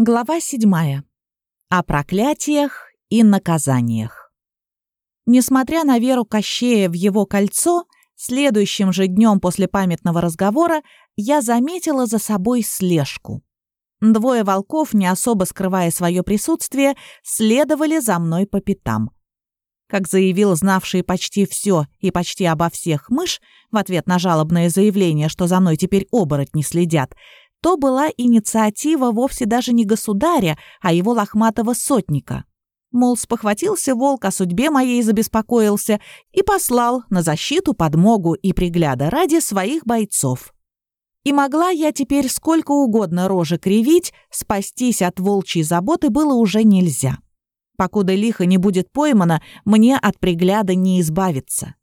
Глава седьмая. О проклятиях и наказаниях. Несмотря на веру Кощея в его кольцо, следующим же днем после памятного разговора я заметила за собой слежку. Двое волков, не особо скрывая свое присутствие, следовали за мной по пятам. Как заявил знавший почти все и почти обо всех мышь, в ответ на жалобное заявление, что за мной теперь оборотни следят, то была инициатива вовсе даже не государя, а его лохматого сотника. Мол, спохватился волк о судьбе моей забеспокоился и послал на защиту, подмогу и пригляда ради своих бойцов. И могла я теперь сколько угодно рожи кривить, спастись от волчьей заботы было уже нельзя. Покуда лихо не будет поймано, мне от пригляда не избавиться.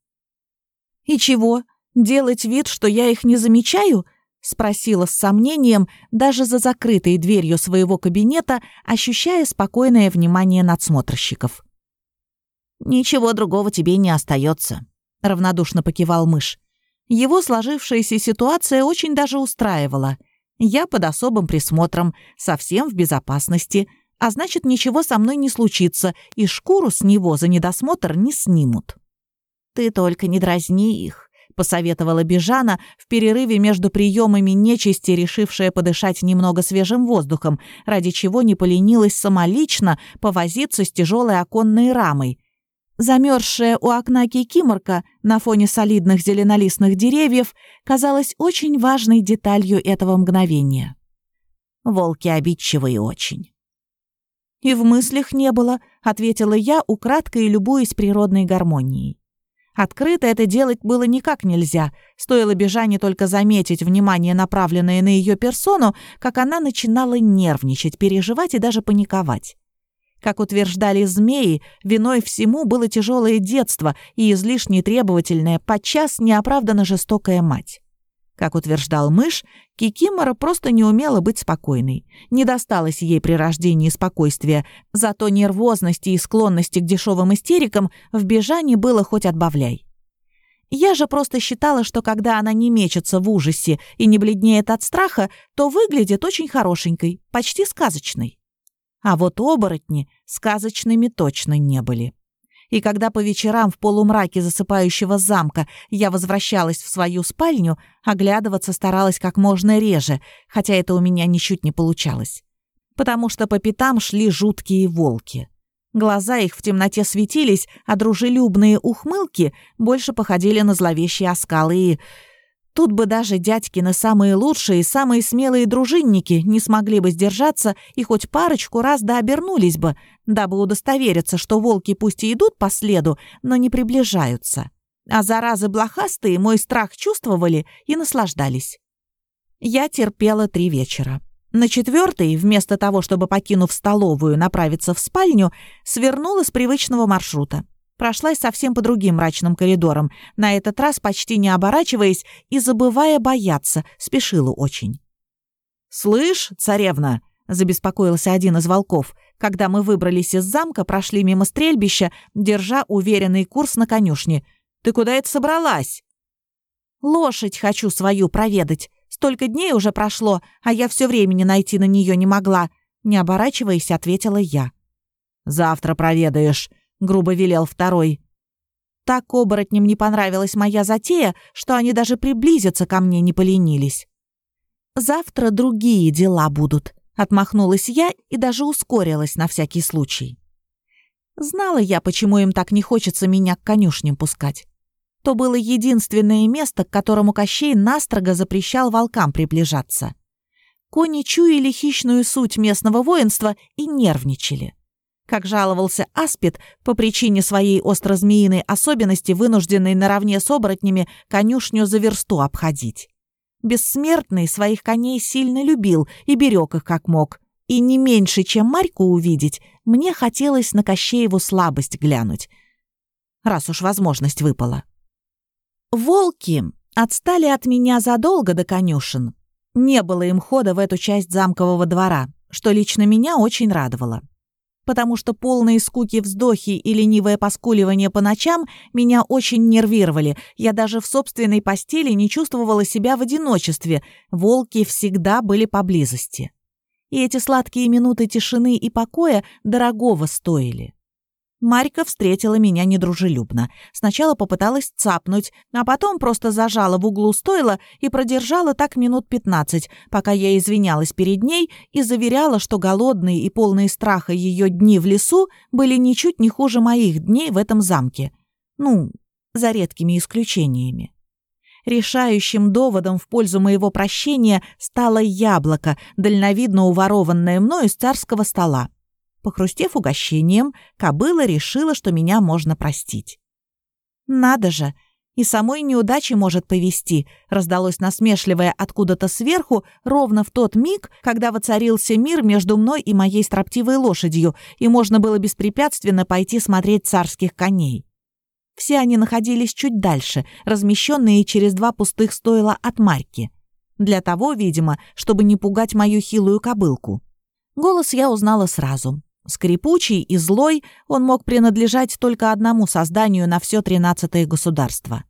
«И чего? Делать вид, что я их не замечаю?» Спросила с сомнением, даже за закрытой дверью своего кабинета, ощущая спокойное внимание надсмотрщиков. «Ничего другого тебе не остается», — равнодушно покивал мышь. Его сложившаяся ситуация очень даже устраивала. Я под особым присмотром, совсем в безопасности, а значит, ничего со мной не случится, и шкуру с него за недосмотр не снимут. «Ты только не дразни их», — посоветовала Бежана в перерыве между приемами нечисти, решившая подышать немного свежим воздухом, ради чего не поленилась самолично повозиться с тяжелой оконной рамой. Замерзшая у окна кикиморка на фоне солидных зеленолистных деревьев казалась очень важной деталью этого мгновения. Волки обидчивые очень. «И в мыслях не было», — ответила я, украдкой любуясь природной гармонией. Открыто это делать было никак нельзя. Стоило Бежане только заметить внимание, направленное на ее персону, как она начинала нервничать, переживать и даже паниковать. Как утверждали змеи, виной всему было тяжелое детство и излишне требовательная, подчас неоправданно жестокая мать. Как утверждал мышь, Кикимора просто не умела быть спокойной. Не досталось ей при рождении спокойствия, зато нервозности и склонности к дешевым истерикам в бежании было хоть отбавляй. Я же просто считала, что когда она не мечется в ужасе и не бледнеет от страха, то выглядит очень хорошенькой, почти сказочной. А вот оборотни сказочными точно не были и когда по вечерам в полумраке засыпающего замка я возвращалась в свою спальню, оглядываться старалась как можно реже, хотя это у меня ничуть не получалось. Потому что по пятам шли жуткие волки. Глаза их в темноте светились, а дружелюбные ухмылки больше походили на зловещие оскалы и... Тут бы даже дядькины самые лучшие и самые смелые дружинники не смогли бы сдержаться и хоть парочку раз да обернулись бы, дабы удостовериться, что волки пусть и идут по следу, но не приближаются. А заразы блохастые мой страх чувствовали и наслаждались. Я терпела три вечера. На четвертый, вместо того, чтобы, покинув столовую, направиться в спальню, свернула с привычного маршрута. Прошлась совсем по другим мрачным коридорам, на этот раз почти не оборачиваясь и забывая бояться, спешила очень. «Слышь, царевна!» — забеспокоился один из волков, когда мы выбрались из замка, прошли мимо стрельбища, держа уверенный курс на конюшне. «Ты куда это собралась?» «Лошадь хочу свою проведать. Столько дней уже прошло, а я все времени найти на нее не могла», — не оборачиваясь, ответила я. «Завтра проведаешь», — грубо велел второй. Так оборотням не понравилась моя затея, что они даже приблизиться ко мне не поленились. «Завтра другие дела будут», — отмахнулась я и даже ускорилась на всякий случай. Знала я, почему им так не хочется меня к конюшням пускать. То было единственное место, к которому Кощей настрого запрещал волкам приближаться. Кони чуяли хищную суть местного воинства и нервничали. Как жаловался Аспид, по причине своей острозмеиной особенности, вынужденной наравне с оборотнями конюшню за версту обходить. Бессмертный своих коней сильно любил и берег их как мог. И не меньше, чем Марьку увидеть, мне хотелось на Кощееву слабость глянуть. Раз уж возможность выпала. Волки отстали от меня задолго до конюшен. Не было им хода в эту часть замкового двора, что лично меня очень радовало потому что полные скуки вздохи и ленивое поскуливание по ночам меня очень нервировали. Я даже в собственной постели не чувствовала себя в одиночестве. Волки всегда были поблизости. и эти сладкие минуты тишины и покоя дорогого стоили. Марька встретила меня недружелюбно. Сначала попыталась цапнуть, а потом просто зажала в углу стойла и продержала так минут пятнадцать, пока я извинялась перед ней и заверяла, что голодные и полные страха ее дни в лесу были ничуть не хуже моих дней в этом замке. Ну, за редкими исключениями. Решающим доводом в пользу моего прощения стало яблоко, дальновидно уворованное мною из царского стола. Похрустев угощением, кобыла решила, что меня можно простить. «Надо же! И самой неудачи может повести», раздалось насмешливое откуда-то сверху, ровно в тот миг, когда воцарился мир между мной и моей строптивой лошадью, и можно было беспрепятственно пойти смотреть царских коней. Все они находились чуть дальше, размещенные через два пустых стойла от Марьки. Для того, видимо, чтобы не пугать мою хилую кобылку. Голос я узнала сразу. Скрипучий и злой, он мог принадлежать только одному созданию на все тринадцатое государство.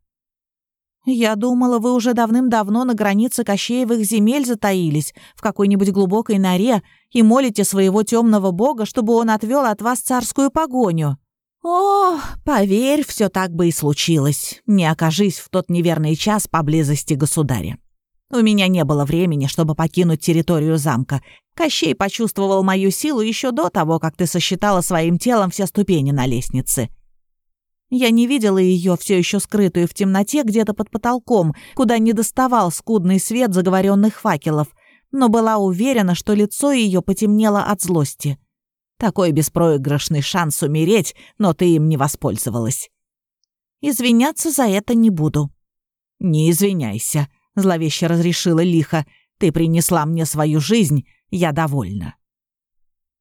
«Я думала, вы уже давным-давно на границе Кощеевых земель затаились, в какой-нибудь глубокой норе, и молите своего темного бога, чтобы он отвел от вас царскую погоню», «О, поверь, все так бы и случилось, не окажись в тот неверный час поблизости государя. У меня не было времени, чтобы покинуть территорию замка. Кощей почувствовал мою силу еще до того, как ты сосчитала своим телом все ступени на лестнице. Я не видела ее, все еще скрытую в темноте где-то под потолком, куда не доставал скудный свет заговоренных факелов, но была уверена, что лицо ее потемнело от злости. Такой беспроигрышный шанс умереть, но ты им не воспользовалась. Извиняться за это не буду. Не извиняйся, зловеще разрешила лихо. Ты принесла мне свою жизнь, я довольна.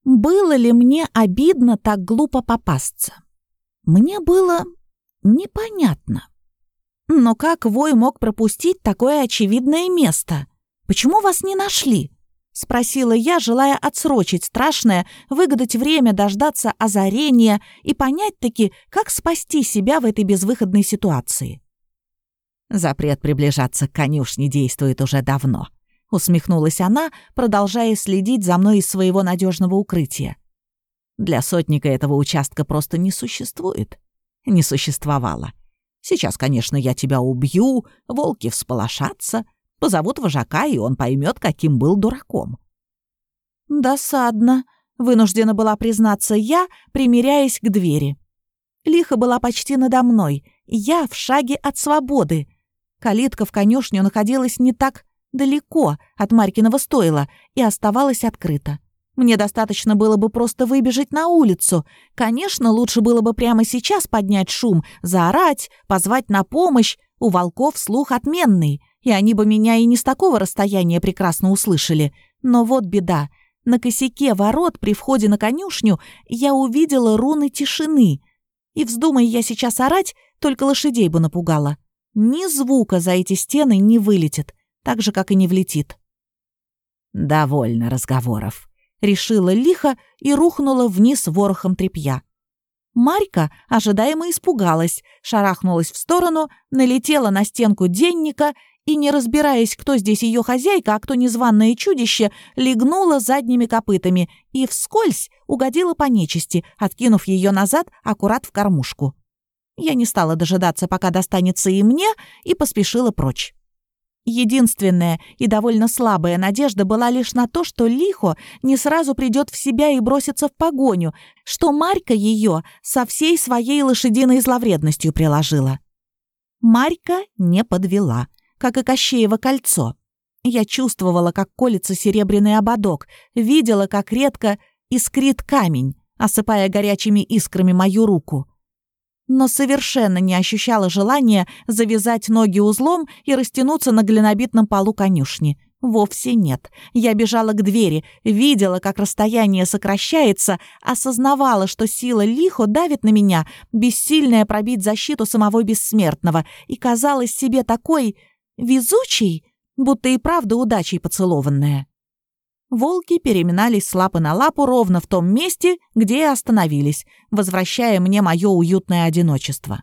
Было ли мне обидно так глупо попасться? Мне было непонятно. Но как Вой мог пропустить такое очевидное место? Почему вас не нашли? — спросила я, желая отсрочить страшное, выгадать время, дождаться озарения и понять-таки, как спасти себя в этой безвыходной ситуации. «Запрет приближаться к конюшне действует уже давно», — усмехнулась она, продолжая следить за мной из своего надежного укрытия. «Для сотника этого участка просто не существует. Не существовало. Сейчас, конечно, я тебя убью, волки всполошатся, Позовут вожака, и он поймет, каким был дураком. «Досадно», — вынуждена была признаться я, примиряясь к двери. Лиха была почти надо мной, я в шаге от свободы. Калитка в конюшню находилась не так далеко от Марькиного стойла и оставалась открыта. Мне достаточно было бы просто выбежать на улицу. Конечно, лучше было бы прямо сейчас поднять шум, заорать, позвать на помощь. У волков слух отменный — и они бы меня и не с такого расстояния прекрасно услышали. Но вот беда. На косяке ворот при входе на конюшню я увидела руны тишины. И вздумай я сейчас орать, только лошадей бы напугала. Ни звука за эти стены не вылетит, так же, как и не влетит. «Довольно разговоров», — решила лихо и рухнула вниз ворохом тряпья. Марька ожидаемо испугалась, шарахнулась в сторону, налетела на стенку денника и, не разбираясь, кто здесь ее хозяйка, а кто незваное чудище, легнула задними копытами и вскользь угодила по нечисти, откинув ее назад аккурат в кормушку. Я не стала дожидаться, пока достанется и мне, и поспешила прочь. Единственная и довольно слабая надежда была лишь на то, что Лихо не сразу придет в себя и бросится в погоню, что Марька ее со всей своей лошадиной зловредностью приложила. Марька не подвела как и Кощеево кольцо. Я чувствовала, как колется серебряный ободок, видела, как редко искрит камень, осыпая горячими искрами мою руку. Но совершенно не ощущала желания завязать ноги узлом и растянуться на глинобитном полу конюшни. Вовсе нет. Я бежала к двери, видела, как расстояние сокращается, осознавала, что сила лихо давит на меня, бессильная пробить защиту самого бессмертного, и казалась себе такой Везучий, будто и правда удачей поцелованная. Волки переминались с лапы на лапу ровно в том месте, где и остановились, возвращая мне мое уютное одиночество.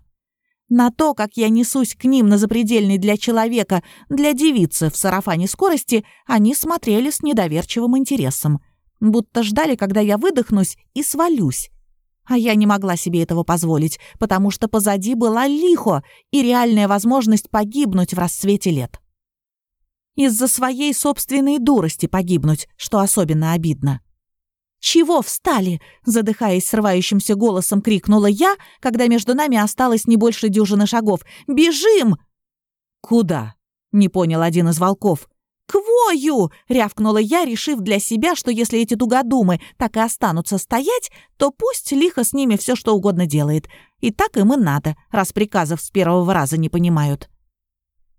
На то, как я несусь к ним на запредельной для человека, для девицы в сарафане скорости, они смотрели с недоверчивым интересом. Будто ждали, когда я выдохнусь и свалюсь. А я не могла себе этого позволить, потому что позади была лихо и реальная возможность погибнуть в расцвете лет. Из-за своей собственной дурости погибнуть, что особенно обидно. «Чего встали?» — задыхаясь срывающимся голосом, крикнула я, когда между нами осталось не больше дюжины шагов. «Бежим!» «Куда?» — не понял один из волков. «К вою!» — рявкнула я, решив для себя, что если эти тугодумы так и останутся стоять, то пусть лихо с ними все что угодно делает. И так им и надо, раз приказов с первого раза не понимают.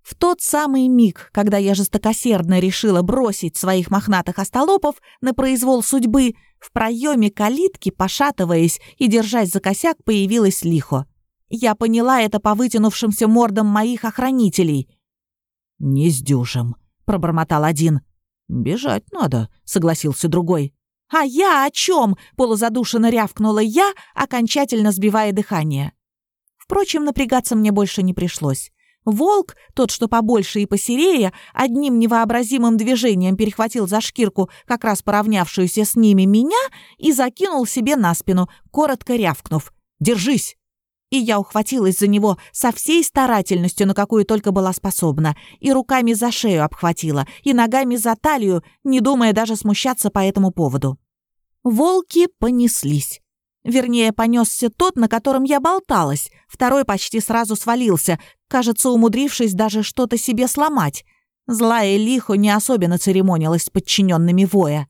В тот самый миг, когда я жестокосердно решила бросить своих мохнатых остолопов на произвол судьбы, в проеме калитки, пошатываясь и держась за косяк, появилась лихо. Я поняла это по вытянувшимся мордам моих охранителей. «Не сдюжим», — пробормотал один. «Бежать надо», — согласился другой. «А я о чем?» — полузадушенно рявкнула я, окончательно сбивая дыхание. Впрочем, напрягаться мне больше не пришлось. Волк, тот, что побольше и посерее, одним невообразимым движением перехватил за шкирку как раз поравнявшуюся с ними меня и закинул себе на спину, коротко рявкнув «Держись!». И я ухватилась за него со всей старательностью, на какую только была способна, и руками за шею обхватила, и ногами за талию, не думая даже смущаться по этому поводу. Волки понеслись. Вернее, понесся тот, на котором я болталась. Второй почти сразу свалился, кажется, умудрившись даже что-то себе сломать. Злая лихо не особенно церемонилась с подчиненными воя.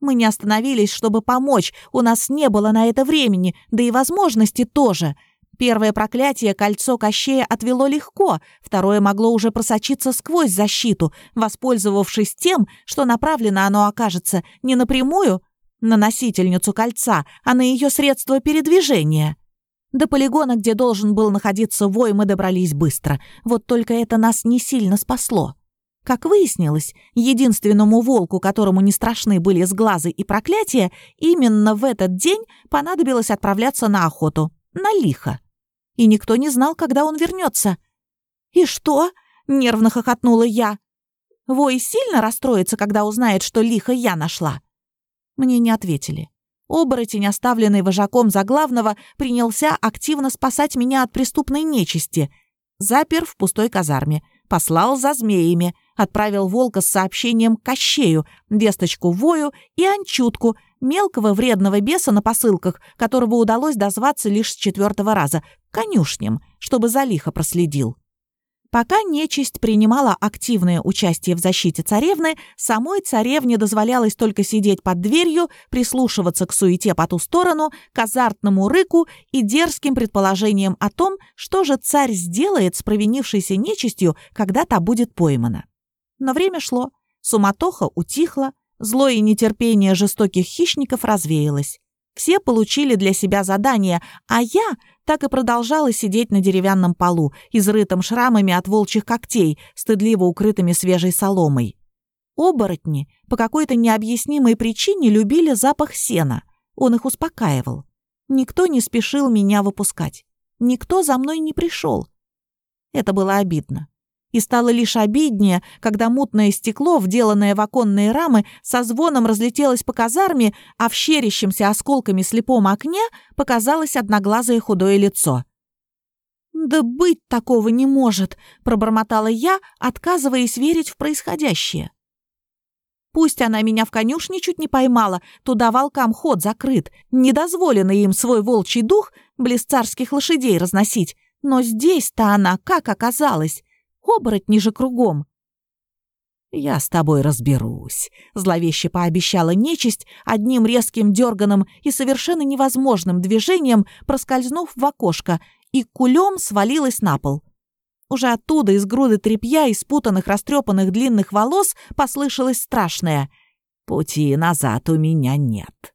Мы не остановились, чтобы помочь, у нас не было на это времени, да и возможности тоже. Первое проклятие кольцо Кощея отвело легко, второе могло уже просочиться сквозь защиту, воспользовавшись тем, что направлено оно окажется не напрямую, на носительницу кольца, а на ее средство передвижения. До полигона, где должен был находиться вой, мы добрались быстро. Вот только это нас не сильно спасло. Как выяснилось, единственному волку, которому не страшны были сглазы и проклятия, именно в этот день понадобилось отправляться на охоту. На лихо. И никто не знал, когда он вернется. «И что?» — нервно хохотнула я. «Вой сильно расстроится, когда узнает, что лихо я нашла?» Мне не ответили. Оборотень, оставленный вожаком за главного, принялся активно спасать меня от преступной нечисти. Запер в пустой казарме, послал за змеями, отправил волка с сообщением Кощею, весточку Вою и Анчутку, мелкого вредного беса на посылках, которого удалось дозваться лишь с четвертого раза, конюшням, чтобы за лихо проследил. Пока нечисть принимала активное участие в защите царевны, самой царевне дозволялось только сидеть под дверью, прислушиваться к суете по ту сторону, к азартному рыку и дерзким предположениям о том, что же царь сделает с провинившейся нечистью, когда та будет поймана. Но время шло, суматоха утихла, зло и нетерпение жестоких хищников развеялось. Все получили для себя задание, а я так и продолжала сидеть на деревянном полу, изрытым шрамами от волчьих когтей, стыдливо укрытыми свежей соломой. Оборотни по какой-то необъяснимой причине любили запах сена. Он их успокаивал. Никто не спешил меня выпускать. Никто за мной не пришел. Это было обидно и стало лишь обиднее, когда мутное стекло, вделанное в оконные рамы, со звоном разлетелось по казарме, а в щерящемся осколками слепом окне показалось одноглазое худое лицо. «Да быть такого не может!» — пробормотала я, отказываясь верить в происходящее. Пусть она меня в конюшне чуть не поймала, туда волкам ход закрыт, не дозволено им свой волчий дух близ царских лошадей разносить, но здесь-то она как оказалась? Оборотни же кругом. «Я с тобой разберусь», — зловеще пообещала нечисть, одним резким дерганым и совершенно невозможным движением проскользнув в окошко, и кулем свалилась на пол. Уже оттуда, из груды тряпья и спутанных растрепанных длинных волос, послышалось страшное «Пути назад у меня нет».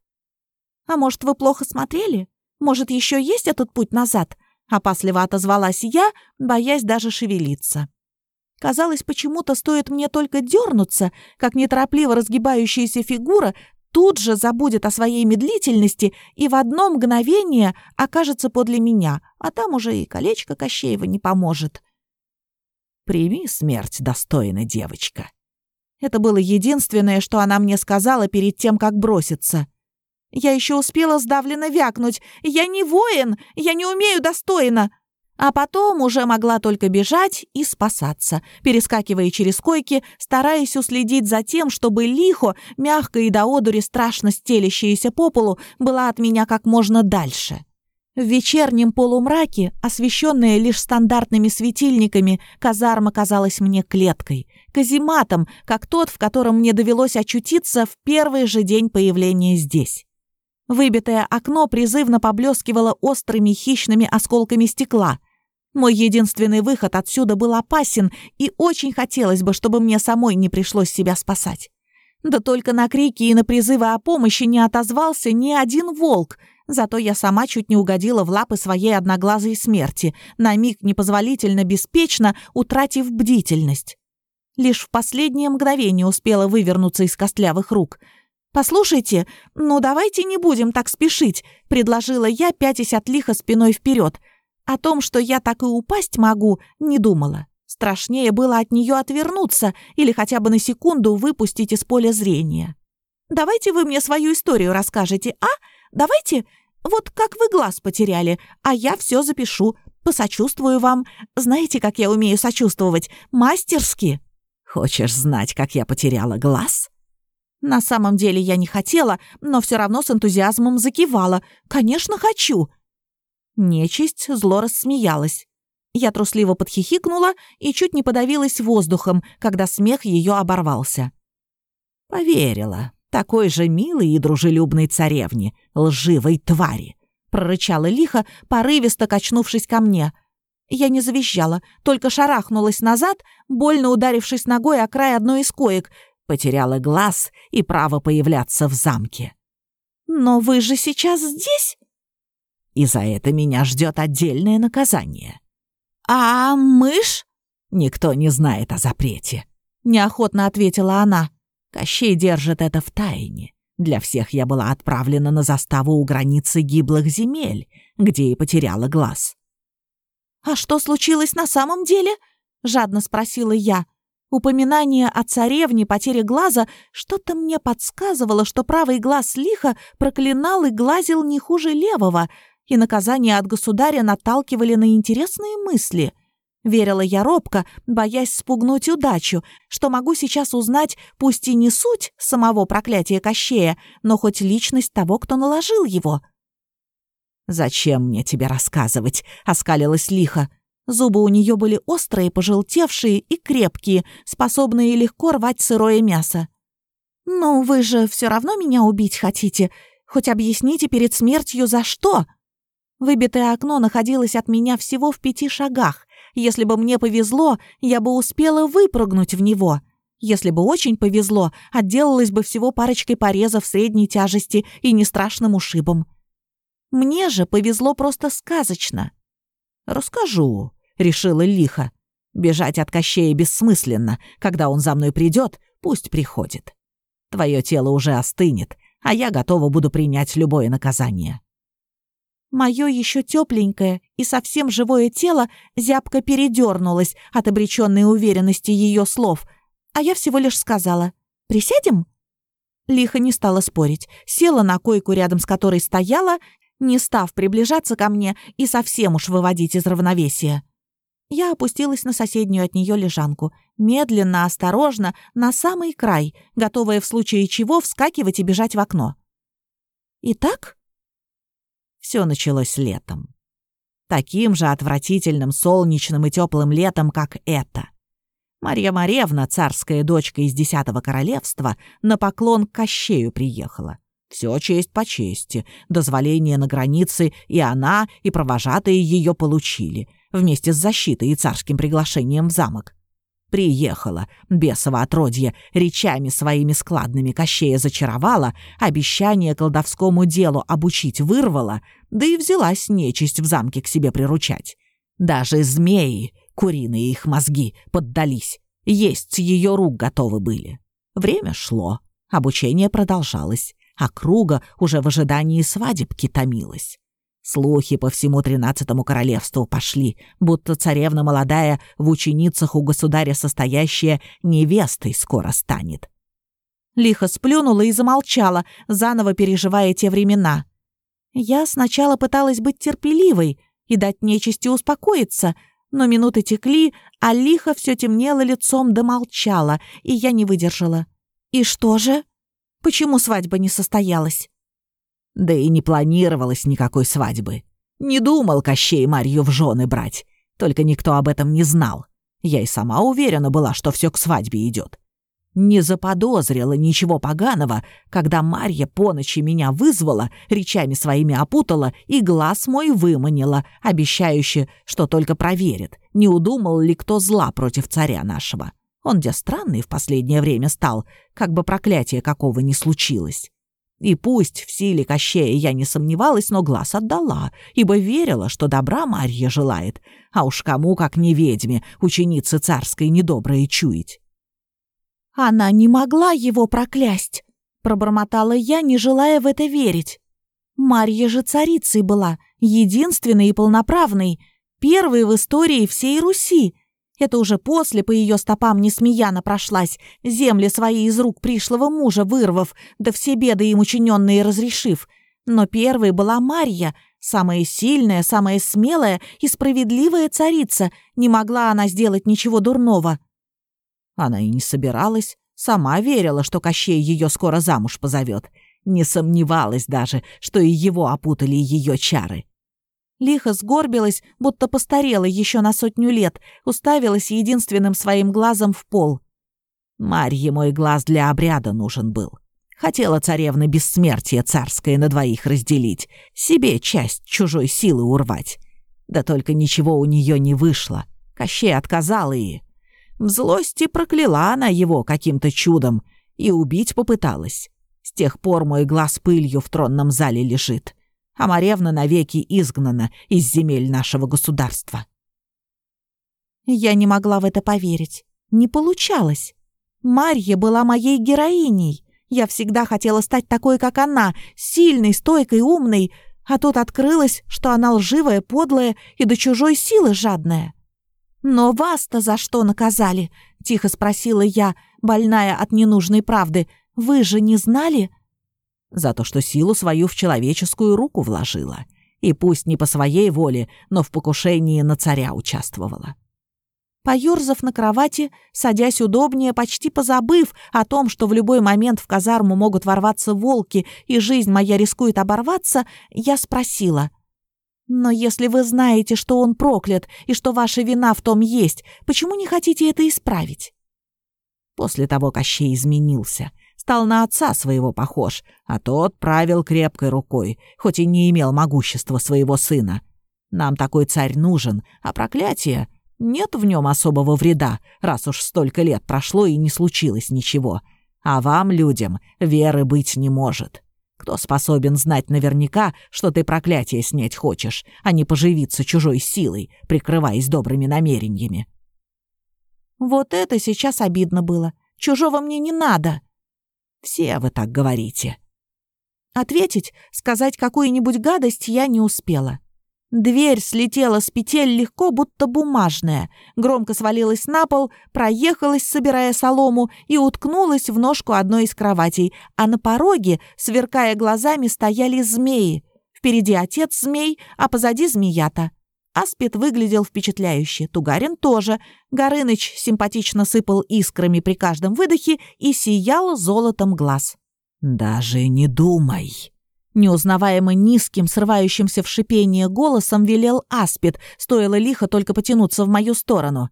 «А может, вы плохо смотрели? Может, еще есть этот путь назад?» — опасливо отозвалась я, боясь даже шевелиться. Казалось, почему-то стоит мне только дернуться, как неторопливо разгибающаяся фигура тут же забудет о своей медлительности и в одно мгновение окажется подле меня, а там уже и колечко Кощеева не поможет. «Прими смерть достойно, девочка». Это было единственное, что она мне сказала перед тем, как броситься. Я еще успела сдавленно вякнуть. «Я не воин! Я не умею достойно!» А потом уже могла только бежать и спасаться, перескакивая через койки, стараясь уследить за тем, чтобы лихо, мягко и до одури страшно стелящаяся по полу, была от меня как можно дальше. В вечернем полумраке, освещенная лишь стандартными светильниками, казарма казалась мне клеткой, казематом, как тот, в котором мне довелось очутиться в первый же день появления здесь. Выбитое окно призывно поблескивало острыми хищными осколками стекла. Мой единственный выход отсюда был опасен, и очень хотелось бы, чтобы мне самой не пришлось себя спасать. Да только на крики и на призывы о помощи не отозвался ни один волк, зато я сама чуть не угодила в лапы своей одноглазой смерти, на миг непозволительно беспечно утратив бдительность. Лишь в последнее мгновение успела вывернуться из костлявых рук — «Послушайте, ну давайте не будем так спешить», — предложила я, пятясь от лиха спиной вперед. О том, что я так и упасть могу, не думала. Страшнее было от нее отвернуться или хотя бы на секунду выпустить из поля зрения. «Давайте вы мне свою историю расскажете, а? Давайте? Вот как вы глаз потеряли, а я все запишу, посочувствую вам. Знаете, как я умею сочувствовать? Мастерски!» «Хочешь знать, как я потеряла глаз?» На самом деле я не хотела, но все равно с энтузиазмом закивала. «Конечно, хочу!» Нечисть зло рассмеялась. Я трусливо подхихикнула и чуть не подавилась воздухом, когда смех ее оборвался. «Поверила. Такой же милой и дружелюбной царевне, лживой твари!» прорычала лихо, порывисто качнувшись ко мне. Я не завизжала, только шарахнулась назад, больно ударившись ногой о край одной из коек — потеряла глаз и право появляться в замке. «Но вы же сейчас здесь?» «И за это меня ждет отдельное наказание». «А мышь?» «Никто не знает о запрете», — неохотно ответила она. «Кощей держит это в тайне. Для всех я была отправлена на заставу у границы гиблых земель, где и потеряла глаз». «А что случилось на самом деле?» — жадно спросила я. Упоминание о царевне, потере глаза, что-то мне подсказывало, что правый глаз лихо проклинал и глазил не хуже левого, и наказания от государя наталкивали на интересные мысли. Верила я робко, боясь спугнуть удачу, что могу сейчас узнать, пусть и не суть самого проклятия Кощея, но хоть личность того, кто наложил его. «Зачем мне тебе рассказывать?» — оскалилась лихо. Зубы у нее были острые, пожелтевшие и крепкие, способные легко рвать сырое мясо. «Ну, вы же все равно меня убить хотите. Хоть объясните перед смертью, за что?» Выбитое окно находилось от меня всего в пяти шагах. Если бы мне повезло, я бы успела выпрыгнуть в него. Если бы очень повезло, отделалась бы всего парочкой порезов средней тяжести и нестрашным ушибом. Мне же повезло просто сказочно. «Расскажу», — решила лихо. «Бежать от Кощея бессмысленно. Когда он за мной придет, пусть приходит. Твое тело уже остынет, а я готова буду принять любое наказание». Мое еще тепленькое и совсем живое тело зябко передернулось от обреченной уверенности ее слов, а я всего лишь сказала «Присядем?» Лихо не стала спорить, села на койку, рядом с которой стояла, не став приближаться ко мне и совсем уж выводить из равновесия. Я опустилась на соседнюю от нее лежанку, медленно, осторожно, на самый край, готовая в случае чего вскакивать и бежать в окно. Итак, все началось летом. Таким же отвратительным, солнечным и теплым летом, как это. Марья Маревна, царская дочка из Десятого королевства, на поклон к Кощею приехала. Все честь по чести. Дозволение на границе и она, и провожатые ее получили, вместе с защитой и царским приглашением в замок. Приехала, бесово отродье, речами своими складными Кощея зачаровала, обещание колдовскому делу обучить вырвала, да и взялась нечисть в замке к себе приручать. Даже змеи, куриные их мозги, поддались, есть ее рук готовы были. Время шло, обучение продолжалось. а круга уже в ожидании свадебки томилась. Слухи по всему тринадцатому королевству пошли, будто царевна молодая, в ученицах у государя состоящая, невестой скоро станет. Лихо сплюнула и замолчала, заново переживая те времена. Я сначала пыталась быть терпеливой и дать нечисти успокоиться, но минуты текли, а лихо все темнело лицом да молчала, и я не выдержала. «И что же? Почему свадьба не состоялась?» Да и не планировалось никакой свадьбы. Не думал Кощей Марью в жены брать. Только никто об этом не знал. Я и сама уверена была, что все к свадьбе идет. Не заподозрила ничего поганого, когда Марья по ночи меня вызвала, речами своими опутала и глаз мой выманила, обещающе, что только проверит, не удумал ли кто зла против царя нашего. Он где странный в последнее время стал, как бы проклятие какого ни случилось. И пусть в силе Кощея я не сомневалась, но глаз отдала, ибо верила, что добра Марья желает, а уж кому, как не ведьме, ученицы царской недоброе чуять. «Она не могла его проклясть», — пробормотала я, не желая в это верить. Марья же царицей была, единственной и полноправной, первой в истории всей Руси, это уже после по ее стопам Несмеяна прошлась, земли свои из рук пришлого мужа вырвав, да все беды им учиненные разрешив. Но первой была Марья, самая сильная, самая смелая и справедливая царица. Не могла она сделать ничего дурного. Она и не собиралась, сама верила, что Кощей ее скоро замуж позовет. Не сомневалась даже, что и его опутали ее чары. Лихо сгорбилась, будто постарела еще на сотню лет, уставилась единственным своим глазом в пол. Марье мой глаз для обряда нужен был. Хотела царевна бессмертие царское на двоих разделить, себе часть чужой силы урвать. Да только ничего у нее не вышло. Кощей отказала ей. В злости прокляла она его каким-то чудом и убить попыталась. С тех пор мой глаз пылью в тронном зале лежит а Маревна навеки изгнана из земель нашего государства. Я не могла в это поверить. Не получалось. Марья была моей героиней. Я всегда хотела стать такой, как она, сильной, стойкой, умной, а тут открылось, что она лживая, подлая и до чужой силы жадная. «Но вас-то за что наказали?» — тихо спросила я, больная от ненужной правды. «Вы же не знали?» За то, что силу свою в человеческую руку вложила. И пусть не по своей воле, но в покушении на царя участвовала. Поёрзав на кровати, садясь удобнее, почти позабыв о том, что в любой момент в казарму могут ворваться волки и жизнь моя рискует оборваться, я спросила. «Но если вы знаете, что он проклят и что ваша вина в том есть, почему не хотите это исправить?» После того Кощей изменился — стал на отца своего похож, а тот правил крепкой рукой, хоть и не имел могущества своего сына. Нам такой царь нужен, а проклятие... Нет в нем особого вреда, раз уж столько лет прошло и не случилось ничего. А вам, людям, веры быть не может. Кто способен знать наверняка, что ты проклятие снять хочешь, а не поживиться чужой силой, прикрываясь добрыми намерениями? Вот это сейчас обидно было. Чужого мне не надо. Все вы так говорите». Ответить, сказать какую-нибудь гадость я не успела. Дверь слетела с петель легко, будто бумажная, громко свалилась на пол, проехалась, собирая солому, и уткнулась в ножку одной из кроватей, а на пороге, сверкая глазами, стояли змеи. Впереди отец змей, а позади змеята. Аспид выглядел впечатляюще, Тугарин тоже. Горыныч симпатично сыпал искрами при каждом выдохе и сиял золотом глаз. «Даже не думай!» Неузнаваемо низким, срывающимся в шипение голосом велел Аспид, стоило лихо только потянуться в мою сторону.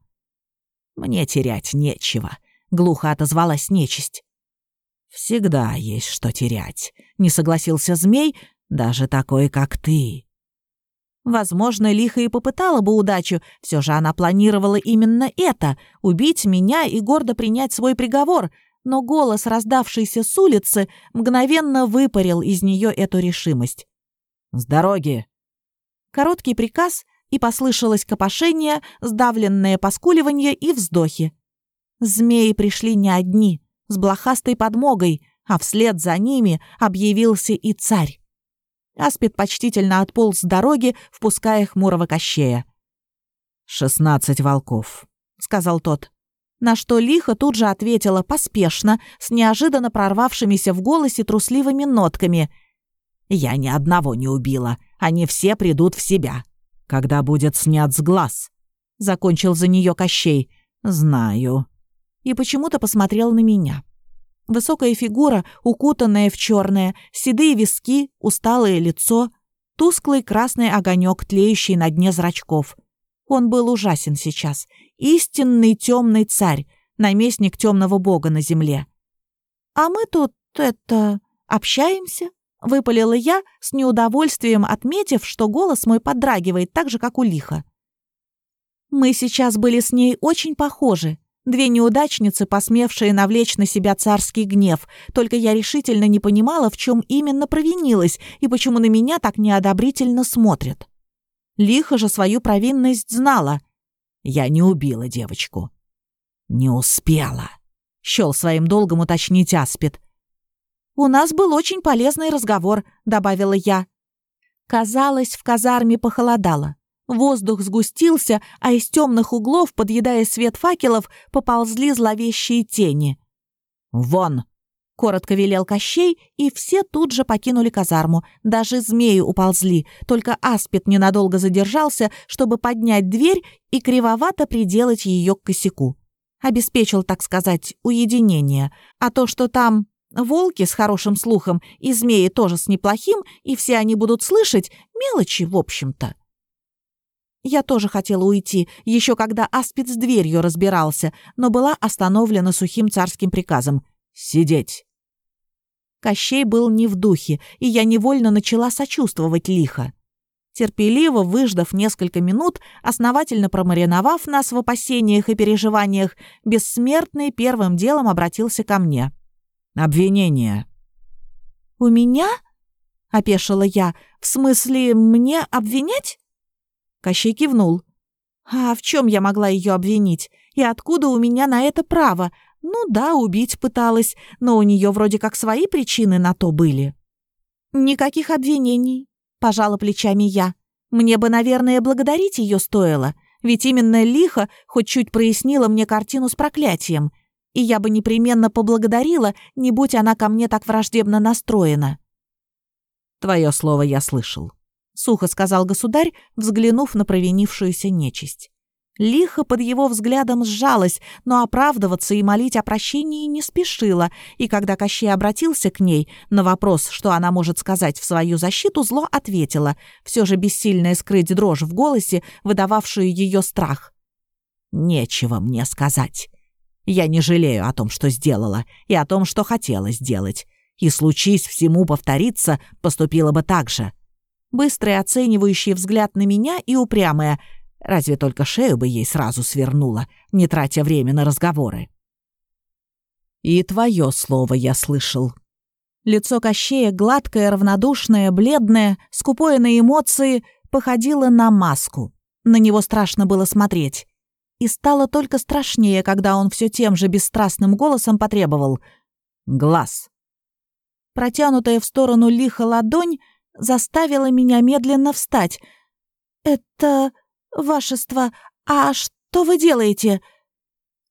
«Мне терять нечего», — глухо отозвалась нечисть. «Всегда есть что терять», — не согласился змей, даже такой, как ты. Возможно, Лиха и попытала бы удачу, все же она планировала именно это — убить меня и гордо принять свой приговор, но голос, раздавшийся с улицы, мгновенно выпарил из нее эту решимость. «С дороги!» Короткий приказ, и послышалось копошение, сдавленное поскуливание и вздохи. Змеи пришли не одни, с блохастой подмогой, а вслед за ними объявился и царь. Аспид почтительно отполз с дороги, впуская хмурого кощея. «Шестнадцать волков», — сказал тот. На что лихо тут же ответила поспешно, с неожиданно прорвавшимися в голосе трусливыми нотками. «Я ни одного не убила. Они все придут в себя. Когда будет снят с глаз?» Закончил за нее Кощей. «Знаю». И почему-то посмотрел на меня. Высокая фигура, укутанная в черное, седые виски, усталое лицо, тусклый красный огонек, тлеющий на дне зрачков. Он был ужасен сейчас. Истинный темный царь, наместник темного бога на земле. «А мы тут, это, общаемся?» — выпалила я, с неудовольствием отметив, что голос мой подрагивает так же, как у лиха. Мы сейчас были с ней очень похожи. Две неудачницы, посмевшие навлечь на себя царский гнев. Только я решительно не понимала, в чем именно провинилась и почему на меня так неодобрительно смотрят. Лиха же свою провинность знала. Я не убила девочку. Не успела. Щел своим долгом уточнить Аспид. «У нас был очень полезный разговор», — добавила я. Казалось, в казарме похолодало. Воздух сгустился, а из темных углов, подъедая свет факелов, поползли зловещие тени. «Вон!» — коротко велел Кощей, и все тут же покинули казарму. Даже змеи уползли, только Аспид ненадолго задержался, чтобы поднять дверь и кривовато приделать ее к косяку. Обеспечил, так сказать, уединение. А то, что там волки с хорошим слухом и змеи тоже с неплохим, и все они будут слышать, мелочи, в общем-то. Я тоже хотела уйти, еще когда Аспид с дверью разбирался, но была остановлена сухим царским приказом «Сидеть». Кощей был не в духе, и я невольно начала сочувствовать лихо. Терпеливо выждав несколько минут, основательно промариновав нас в опасениях и переживаниях, бессмертный первым делом обратился ко мне. «Обвинение». «У меня?» — опешила я. «В смысле, мне обвинять?» Кощей кивнул. «А в чем я могла ее обвинить? И откуда у меня на это право? Ну да, убить пыталась, но у нее вроде как свои причины на то были». «Никаких обвинений», — пожала плечами я. «Мне бы, наверное, благодарить ее стоило, ведь именно лихо хоть чуть прояснила мне картину с проклятием, и я бы непременно поблагодарила, не будь она ко мне так враждебно настроена». «Твое слово я слышал», — сухо сказал государь, взглянув на провинившуюся нечисть. Лихо под его взглядом сжалась, но оправдываться и молить о прощении не спешила, и когда Кощей обратился к ней, на вопрос, что она может сказать в свою защиту, зло ответила, все же бессильная скрыть дрожь в голосе, выдававшую ее страх. «Нечего мне сказать. Я не жалею о том, что сделала, и о том, что хотела сделать. И случись всему повториться, поступила бы так же. Быстрый оценивающий взгляд на меня и упрямая. Разве только шею бы ей сразу свернула, не тратя время на разговоры. «И твое слово я слышал». Лицо Кощея, гладкое, равнодушное, бледное, скупое на эмоции, походило на маску. На него страшно было смотреть. И стало только страшнее, когда он все тем же бесстрастным голосом потребовал «Глаз». Протянутая в сторону лиха ладонь заставила меня медленно встать. «Это... вашество... А что вы делаете?»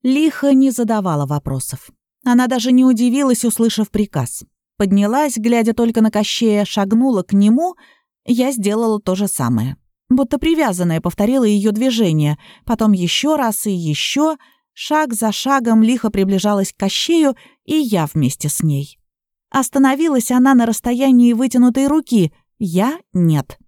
Лиха не задавала вопросов. Она даже не удивилась, услышав приказ. Поднялась, глядя только на Кощея, шагнула к нему. Я сделала то же самое. Будто привязанная повторила ее движение. Потом еще раз и еще. Шаг за шагом лихо приближалась к Кощею, и я вместе с ней. Остановилась она на расстоянии вытянутой руки, я — нет.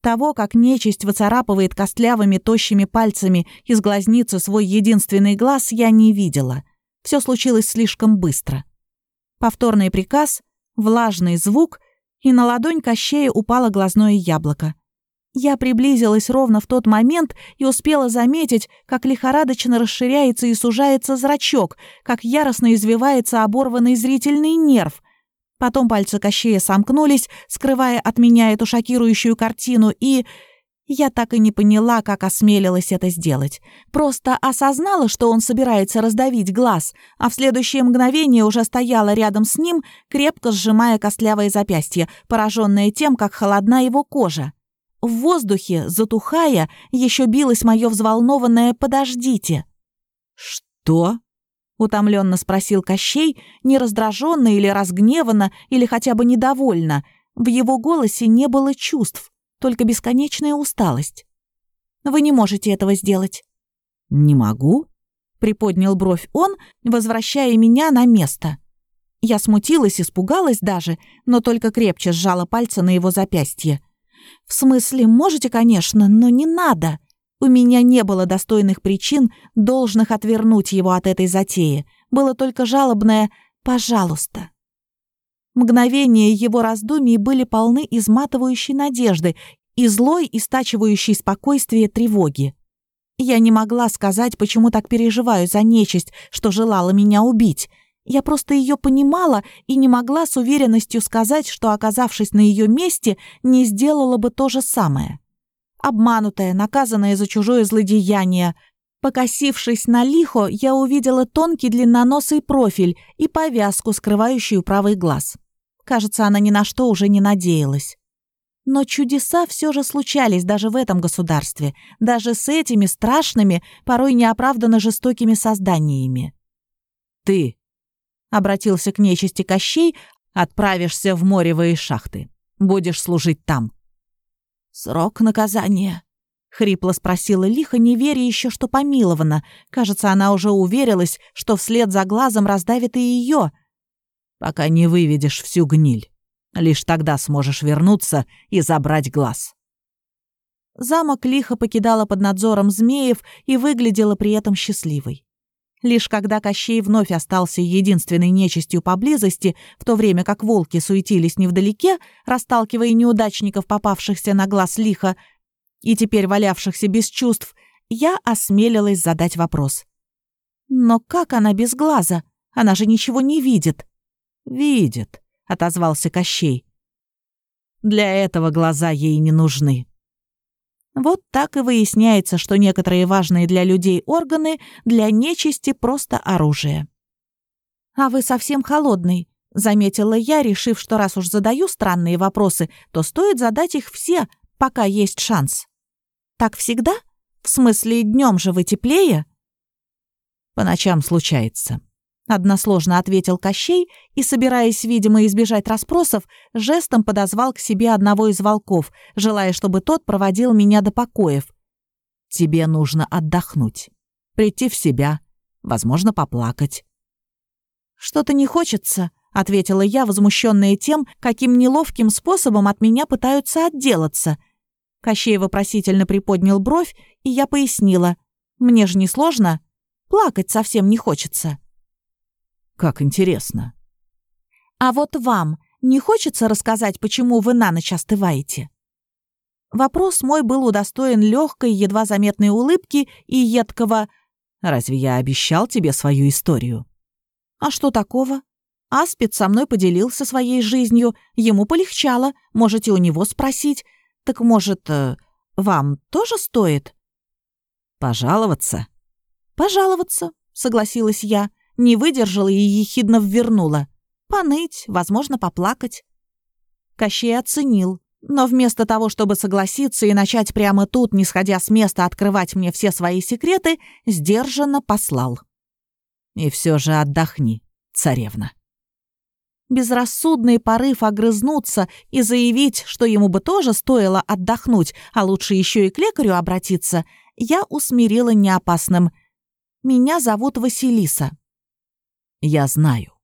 Того, как нечисть выцарапывает костлявыми тощими пальцами из глазницы свой единственный глаз, я не видела. Все случилось слишком быстро. Повторный приказ, влажный звук, и на ладонь Кощея упало глазное яблоко. Я приблизилась ровно в тот момент и успела заметить, как лихорадочно расширяется и сужается зрачок, как яростно извивается оборванный зрительный нерв. Потом пальцы Кощея сомкнулись, скрывая от меня эту шокирующую картину, и... Я так и не поняла, как осмелилась это сделать. Просто осознала, что он собирается раздавить глаз, а в следующее мгновение уже стояла рядом с ним, крепко сжимая костлявое запястье, пораженное тем, как холодна его кожа. В воздухе, затухая, еще билось мое взволнованное «подождите». «Что?» — утомленно спросил Кощей, не раздраженно или разгневанно, или хотя бы недовольно. В его голосе не было чувств, только бесконечная усталость. «Вы не можете этого сделать». «Не могу?» — приподнял бровь он, возвращая меня на место. Я смутилась, испугалась даже, но только крепче сжала пальцы на его запястье. «В смысле, можете, конечно, но не надо. У меня не было достойных причин, должных отвернуть его от этой затеи. Было только жалобное «пожалуйста». Мгновения его раздумий были полны изматывающей надежды и злой, истачивающей спокойствие тревоги. Я не могла сказать, почему так переживаю за нечисть, что желала меня убить. Я просто ее понимала и не могла с уверенностью сказать, что, оказавшись на ее месте, не сделала бы то же самое. Обманутая, наказанная за чужое злодеяние, Покосившись на лихо, я увидела тонкий длинноносый профиль и повязку, скрывающую правый глаз. Кажется, она ни на что уже не надеялась. Но чудеса все же случались даже в этом государстве, даже с этими страшными, порой неоправданно жестокими созданиями. «Ты», — обратился к нечисти Кощей, — «отправишься в моревые шахты. Будешь служить там». «Срок наказания», — хрипло спросила Лиха, не веря еще, что помилована. Кажется, она уже уверилась, что вслед за глазом раздавит и ее — пока не выведешь всю гниль. Лишь тогда сможешь вернуться и забрать глаз. Замок лихо покидала под надзором змеев и выглядела при этом счастливой. Лишь когда Кощей вновь остался единственной нечистью поблизости, в то время как волки суетились невдалеке, расталкивая неудачников, попавшихся на глаз лихо, и теперь валявшихся без чувств, я осмелилась задать вопрос. «Но как она без глаза? Она же ничего не видит». «Видит», — отозвался Кощей. «Для этого глаза ей не нужны». Вот так и выясняется, что некоторые важные для людей органы для нечисти просто оружие. «А вы совсем холодный», — заметила я, решив, что раз уж задаю странные вопросы, то стоит задать их все, пока есть шанс. «Так всегда? В смысле, днем же вы теплее?» «По ночам случается», Односложно ответил Кощей и, собираясь, видимо, избежать расспросов, жестом подозвал к себе одного из волков, желая, чтобы тот проводил меня до покоев. «Тебе нужно отдохнуть, прийти в себя, возможно, поплакать». «Что-то не хочется», — ответила я, возмущенная тем, каким неловким способом от меня пытаются отделаться. Кощей вопросительно приподнял бровь, и я пояснила. «Мне же не сложно. Плакать совсем не хочется». Как интересно. А вот вам не хочется рассказать, почему вы на ночь остываете? Вопрос мой был удостоен легкой, едва заметной улыбки и едкого «Разве я обещал тебе свою историю?» «А что такого?» Аспид со мной поделился своей жизнью, ему полегчало, можете у него спросить. Так, может, э, вам тоже стоит?» «Пожаловаться?» «Пожаловаться», — согласилась я не выдержала и ехидно ввернула. Поныть, возможно, поплакать. Кощей оценил, но вместо того, чтобы согласиться и начать прямо тут, не сходя с места, открывать мне все свои секреты, сдержанно послал. «И все же отдохни, царевна». Безрассудный порыв огрызнуться и заявить, что ему бы тоже стоило отдохнуть, а лучше еще и к лекарю обратиться, я усмирила неопасным. «Меня зовут Василиса. Я знаю.